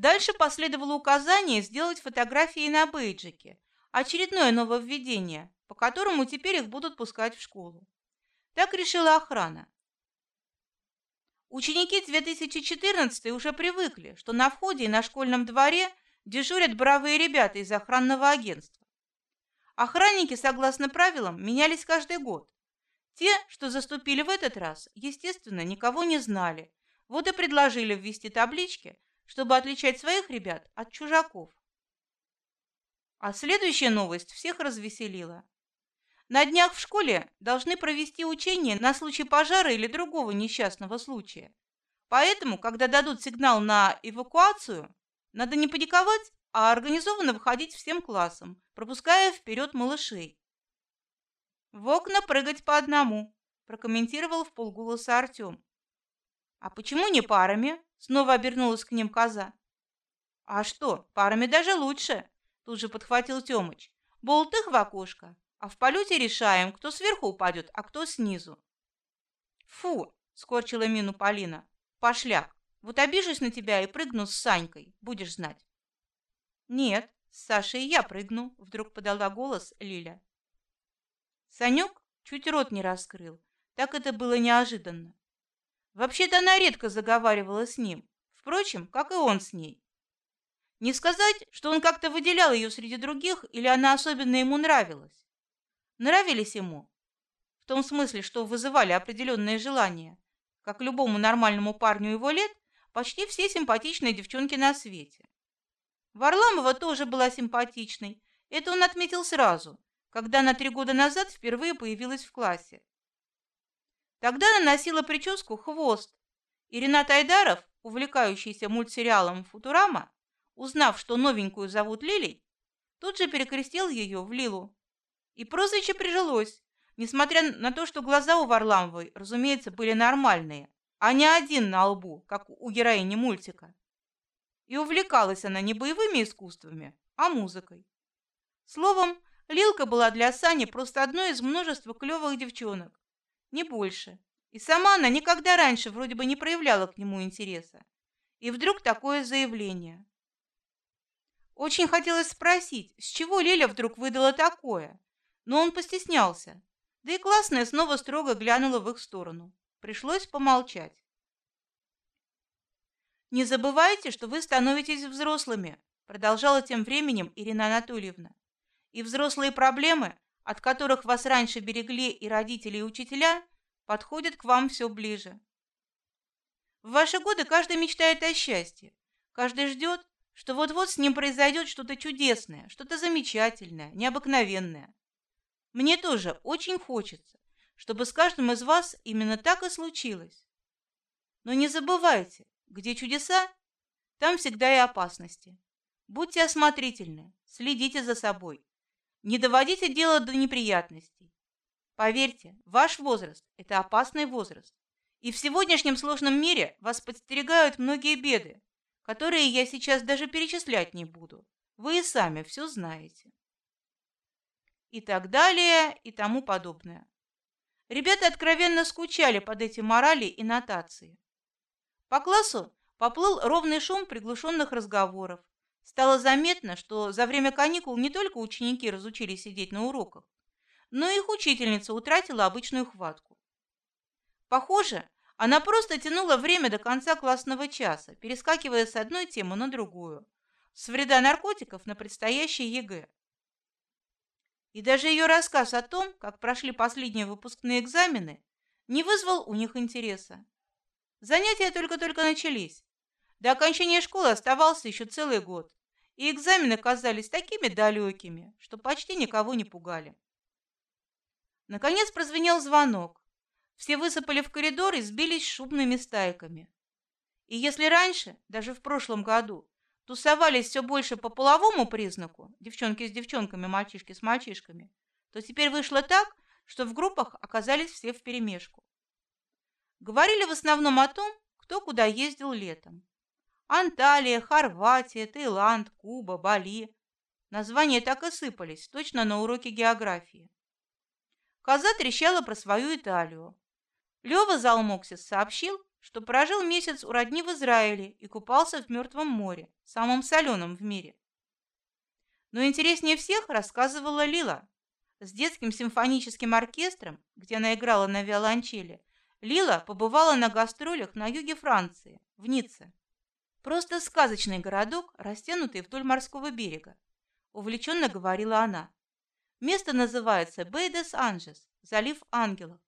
Дальше последовало указание сделать фотографии на бейджике. Очередное нововведение, по которому теперь их будут пускать в школу. Так решила охрана. Ученики 2014 уже привыкли, что на входе и на школьном дворе дежурят бравые ребята из охранного агентства. Охранники, согласно правилам, менялись каждый год. Те, что заступили в этот раз, естественно, никого не знали. Вот и предложили ввести таблички, чтобы отличать своих ребят от чужаков. А следующая новость всех развеселила. На днях в школе должны провести учение на случай пожара или другого несчастного случая. Поэтому, когда дадут сигнал на эвакуацию, надо не паниковать, а организованно выходить всем классом, пропуская вперед малышей. В окна прыгать по одному, прокомментировал в полголоса Артем. А почему не парами? Снова обернулась к ним коза. А что, парами даже лучше, тут же подхватил Тёмыч. Болтых в окошко, а в полете решаем, кто сверху упадет, а кто снизу. Фу, скорчила мину Полина. Пошляк. Вот обижусь на тебя и прыгну с Санькой, будешь знать. Нет, с Сашей я прыгну, вдруг подала голос Лиля. Санек чуть рот не раскрыл. Так это было неожиданно. Вообще-то она редко заговаривала с ним, впрочем, как и он с ней. Не сказать, что он как-то выделял ее среди других, или она особенно ему нравилась нравились ему. В том смысле, что вызывали определенные желания. Как любому нормальному парню его лет, почти все симпатичные девчонки на свете. Варламова тоже была симпатичной. Это он отметил сразу, когда она три года назад впервые появилась в классе. Тогда она носила прическу хвост, и Ренат Айдаров, увлекающийся мультсериалом Футурама, узнав, что новенькую зовут Лилей, тут же перекрестил ее в Лилу. И прозвище прижилось, несмотря на то, что глаза у Варламовой, разумеется, были нормальные, а не один на лбу, как у героини мультика. И увлекалась она не боевыми искусствами, а музыкой. Словом, Лилка была для Сани просто одной из множества клевых девчонок, не больше. И сама она никогда раньше вроде бы не проявляла к нему интереса. И вдруг такое заявление. Очень хотелось спросить, с чего Лиля вдруг выдала такое, но он постеснялся. Да и классная снова строго глянула в их сторону. Пришлось помолчать. Не забывайте, что вы становитесь взрослыми, продолжала тем временем Ирина Анатольевна. И взрослые проблемы, от которых вас раньше берегли и родители, и учителя, подходят к вам все ближе. В ваши годы каждый мечтает о счастье, каждый ждет, что вот-вот с ним произойдет что-то чудесное, что-то замечательное, необыкновенное. Мне тоже очень хочется, чтобы с каждым из вас именно так и случилось. Но не забывайте, где чудеса, там всегда и опасности. Будьте осмотрительны, следите за собой, не доводите дело до неприятностей. Поверьте, ваш возраст – это опасный возраст, и в сегодняшнем сложном мире вас подстерегают многие беды, которые я сейчас даже перечислять не буду. Вы и сами все знаете и так далее и тому подобное. Ребята откровенно скучали под эти морали и нотации. По классу поплыл ровный шум приглушенных разговоров. Стало заметно, что за время каникул не только ученики разучились сидеть на уроках, но и их учительница утратила обычную хватку. Похоже, она просто тянула время до конца классного часа, перескакивая с одной темы на другую, с вреда наркотиков на предстоящий ЕГЭ. И даже ее рассказ о том, как прошли последние выпускные экзамены, не вызвал у них интереса. Занятия только-только начались. До окончания школы оставался еще целый год, и экзамены казались такими далекими, что почти никого не пугали. Наконец прозвенел звонок. Все высыпали в коридор и сбились шумными стайками. И если раньше, даже в прошлом году, тусовались все больше по половому признаку, девчонки с девчонками, мальчишки с мальчишками, то теперь вышло так, что в группах оказались все вперемешку. Говорили в основном о том, кто куда ездил летом. Анталия, Хорватия, Таиланд, Куба, Бали. Названия так и сыпались, точно на уроке географии. Коза трещала про свою Италию. Лева Залмоксис сообщил, что прожил месяц у родни в Израиле и купался в Мертвом море, самом соленом в мире. Но интереснее всех рассказывала Лила. С детским симфоническим оркестром, где она играла на виолончели, Лила побывала на гастролях на юге Франции, в Ницце. Просто сказочный городок, растянутый вдоль морского берега, увлеченно говорила она. Место называется Бейдес-Анжес, залив ангелов.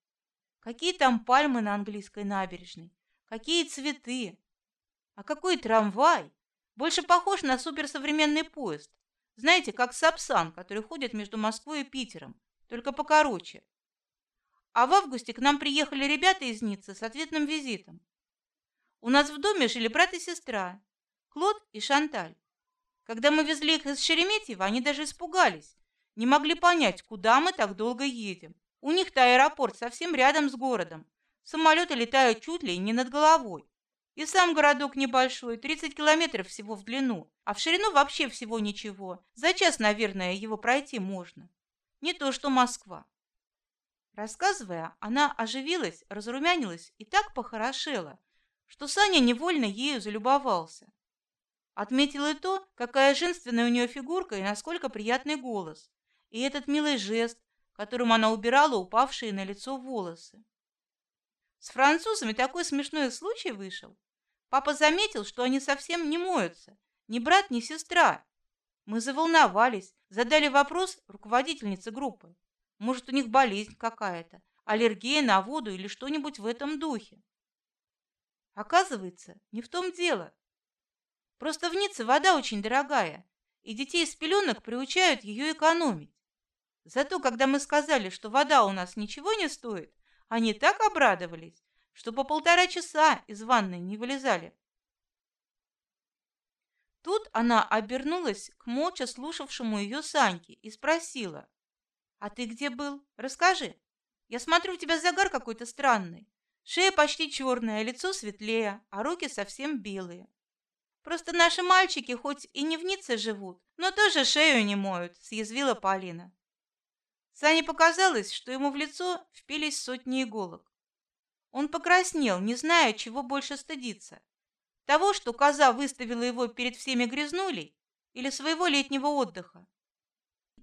Какие там пальмы на английской набережной, какие цветы. А какой трамвай! Больше похож на суперсовременный поезд. Знаете, как Сапсан, который ходит между Москвой и Питером, только покороче. А в августе к нам приехали ребята из Ниццы с ответным визитом. У нас в доме жили брат и сестра, Клод и Шанталь. Когда мы везли их из Шереметьево, они даже испугались, не могли понять, куда мы так долго едем. У них-то аэропорт совсем рядом с городом. Самолеты летают чуть ли не над головой. И сам городок небольшой, 30 километров всего в длину, а в ширину вообще всего ничего. За час, наверное, его пройти можно. Не то что Москва. Рассказывая, она оживилась, разрумянилась и так похорошела, что Саня невольно ею залюбовался. Отметил и то, какая женственная у нее фигурка и насколько приятный голос, и этот милый жест, которым она убирала упавшие на лицо волосы. С французами такой смешной случай вышел. Папа заметил, что они совсем не моются, ни брат, ни сестра. Мы заволновались, задали вопрос руководительнице группы. Может, у них болезнь какая-то, аллергия на воду или что-нибудь в этом духе. Оказывается, не в том дело. Просто в Ницце вода очень дорогая, и детей с пеленок приучают ее экономить. Зато, когда мы сказали, что вода у нас ничего не стоит, они так обрадовались, что по полтора часа из ванной не вылезали. Тут она обернулась к молча слушавшему ее Саньке и спросила: а ты где был? Расскажи. Я смотрю, у тебя загар какой-то странный. Шея почти черная, лицо светлее, а руки совсем белые. Просто наши мальчики хоть и не в Ницце живут, но тоже шею не моют, съязвила Полина. Сане показалось, что ему в лицо впились сотни иголок. Он покраснел, не зная, чего больше стыдиться: того, что коза выставила его перед всеми грязнулей, или своего летнего отдыха.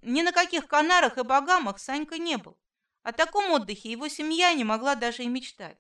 Ни на каких Канарах и Багамах Санька не был. О таком отдыхе его семья не могла даже и мечтать.